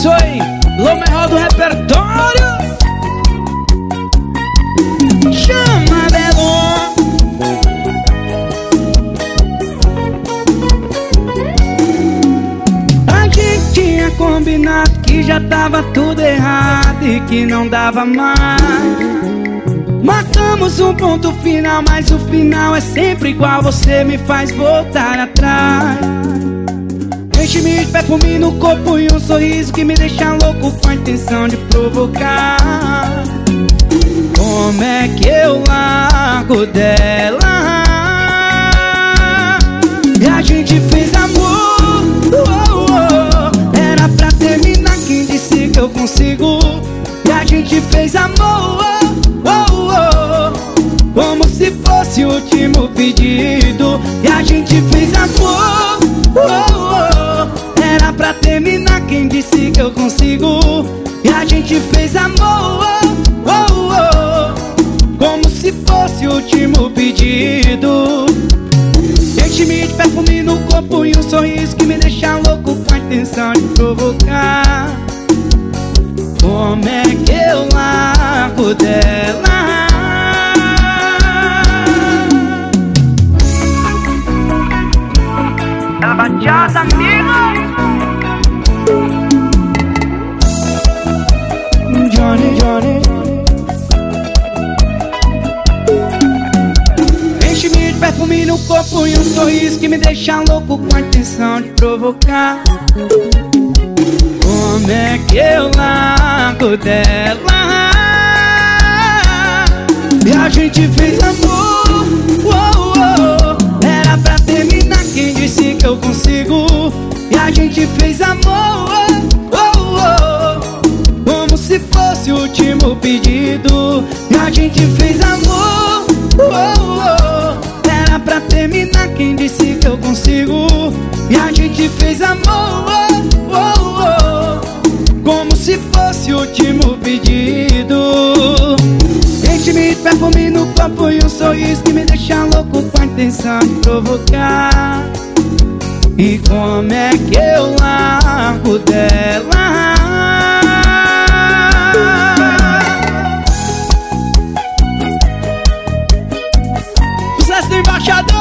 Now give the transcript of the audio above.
abençoe. Lô maior do repertório. Chama Belo. A gente tinha combinado que já tava tudo errado e que não dava mais. Marcamos um ponto final, mas o final é sempre igual. Você me faz voltar atrás. Enche-me de perfume no corpo e um sorriso que me deixa louco com a intenção de provocar. Como é que eu largo dela? E a gente fez amor. Oh, oh. Era pra terminar, quem disse que eu consigo? E a gente fez amor. Oh, oh. Como se fosse o último pedido. E a gente fez amor. Oh, oh. Terminar, quem disse que eu consigo? E a gente fez amor. Oh, oh. Como se fosse o último pedido. Enche-me de perfume no corpo e um sorriso que me deixa louco com a intenção de provocar. Como é que eu largo dela? Ela bateada, amigo. Perfume no corpo e um sorriso que me deixa louco com a intenção de provocar. Como é que eu largo dela? E a gente fez amor. Oh, oh. Era pra terminar, quem disse que eu consigo? E a gente fez amor. Oh, oh. Como se fosse o último pedido. E a gente fez amor. Oh, oh terminar Quem disse que eu consigo E a gente fez amor oh, oh, oh, Como se fosse o último pedido Perfume, perfume no copo e um sorriso que me deixa louco com a intenção de provocar. E como é que eu largo dela? Sucesso do embaixador!